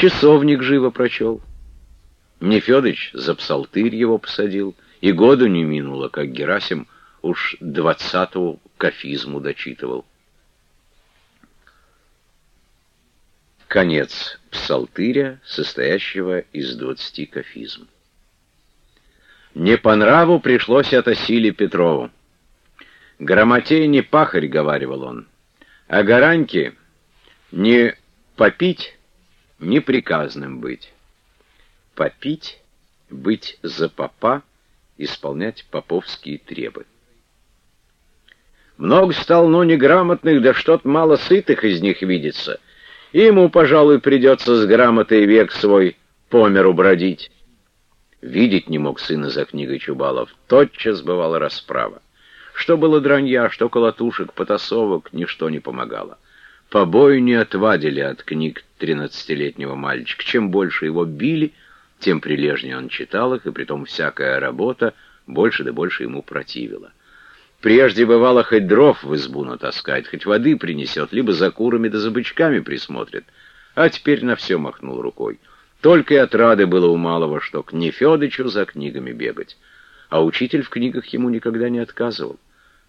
часовник живо прочел. Нефедыч за псалтырь его посадил, и году не минуло, как Герасим уж двадцатую кафизму дочитывал. Конец псалтыря, состоящего из двадцати кафизм. Не по нраву пришлось это Силе Петрову. Грамотей не пахарь, — говаривал он, — а гараньки не попить, не приказным быть. Попить, быть за попа, исполнять поповские требы. Много стал, но неграмотных, да что-то мало сытых из них видится. Ему, пожалуй, придется с грамотой век свой по миру бродить. Видеть не мог сына за книгой Чубалов. Тотчас бывала расправа. Что было дранья, что колотушек, потасовок, ничто не помогало. Побои отвадили от книг тринадцатилетнего мальчика. Чем больше его били, тем прилежнее он читал их, и притом всякая работа больше да больше ему противила. Прежде бывало хоть дров в избу натаскает, хоть воды принесет, либо за курами да за бычками присмотрит. А теперь на все махнул рукой. Только и отрады было у малого, что к Нефедычу за книгами бегать. А учитель в книгах ему никогда не отказывал.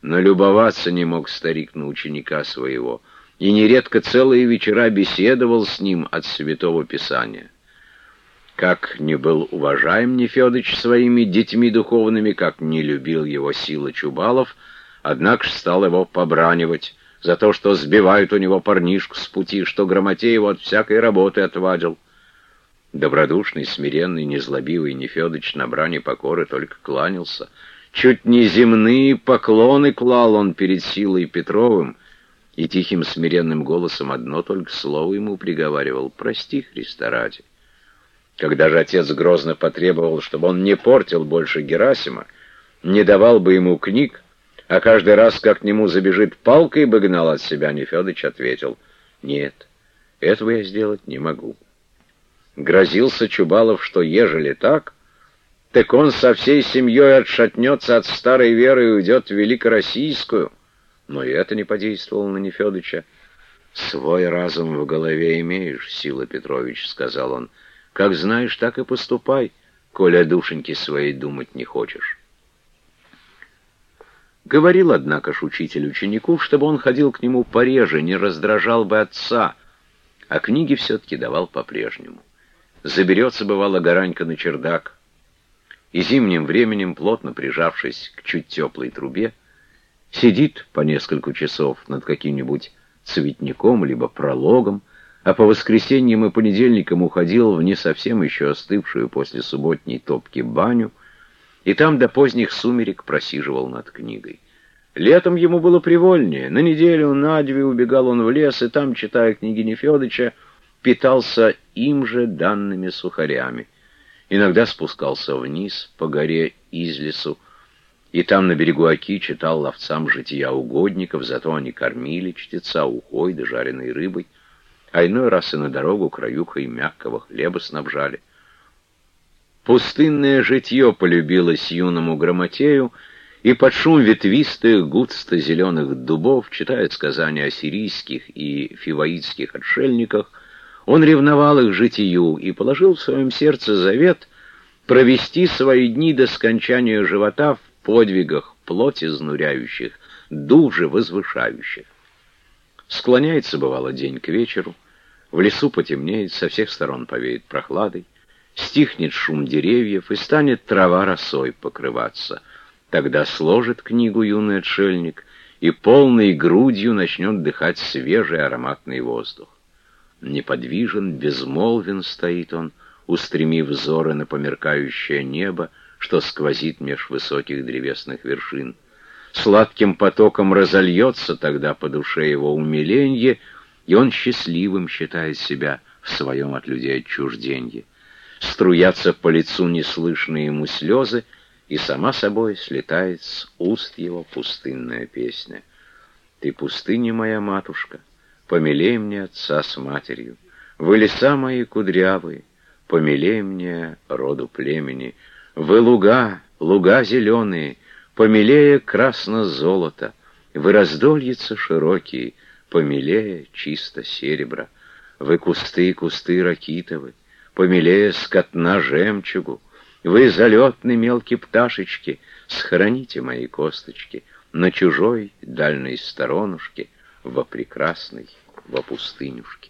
Но любоваться не мог старик на ученика своего, и нередко целые вечера беседовал с ним от Святого Писания. Как не был уважаем Нефедыч своими детьми духовными, как не любил его силы Чубалов, однако ж стал его побранивать за то, что сбивают у него парнишку с пути, что грамоте его от всякой работы отвадил. Добродушный, смиренный, незлобивый Нефедыч на брани покоры только кланялся. Чуть не земные поклоны клал он перед Силой Петровым, и тихим смиренным голосом одно только слово ему приговаривал «Прости, Христа ради». Когда же отец грозно потребовал, чтобы он не портил больше Герасима, не давал бы ему книг, а каждый раз, как к нему забежит палкой, бы гнал от себя, Нефедыч ответил, «Нет, этого я сделать не могу». Грозился Чубалов, что ежели так, так он со всей семьей отшатнется от старой веры и уйдет в Великороссийскую. Но и это не подействовало на Нефедыча. «Свой разум в голове имеешь, Сила Петрович», — сказал он, — как знаешь, так и поступай, коли о душеньке своей думать не хочешь. Говорил, однако ж, учитель ученику, чтобы он ходил к нему пореже, не раздражал бы отца, а книги все-таки давал по-прежнему. Заберется, бывало, горанька на чердак, и зимним временем, плотно прижавшись к чуть теплой трубе, сидит по несколько часов над каким-нибудь цветником либо прологом, а по воскресеньям и понедельникам уходил в не совсем еще остывшую после субботней топки баню, и там до поздних сумерек просиживал над книгой. Летом ему было привольнее. На неделю, на две убегал он в лес, и там, читая книги Нефедыча, питался им же данными сухарями. Иногда спускался вниз по горе из лесу, и там на берегу Оки читал ловцам жития угодников, зато они кормили чтеца ухой да жареной рыбой а иной раз и на дорогу краюхой мягкого хлеба снабжали. Пустынное житье полюбилось юному грамотею, и под шум ветвистых, густо-зеленых дубов, читая сказания о сирийских и фиваитских отшельниках, он ревновал их житию и положил в своем сердце завет провести свои дни до скончания живота в подвигах плоти изнуряющих, дух же возвышающих. Склоняется, бывало, день к вечеру, в лесу потемнеет, со всех сторон повеет прохладой, стихнет шум деревьев и станет трава росой покрываться. Тогда сложит книгу юный отшельник и полной грудью начнет дыхать свежий ароматный воздух. Неподвижен, безмолвен стоит он, устремив взоры на померкающее небо, что сквозит меж высоких древесных вершин. Сладким потоком разольется тогда по душе его умиленье, и он счастливым считает себя в своем от людей отчужденье. Струятся по лицу неслышные ему слезы, и сама собой слетает с уст его пустынная песня. «Ты пустыня моя, матушка, помилей мне отца с матерью, вы леса мои кудрявые, помилей мне роду племени, вы луга, луга зеленые, помилее красно-золото, вы раздольицы широкие, помилее чисто серебра. Вы кусты, кусты ракитовы, Помилее скотна жемчугу, Вы залетны мелкие пташечки, Схороните мои косточки На чужой дальней сторонушке, Во прекрасной, во пустынюшке.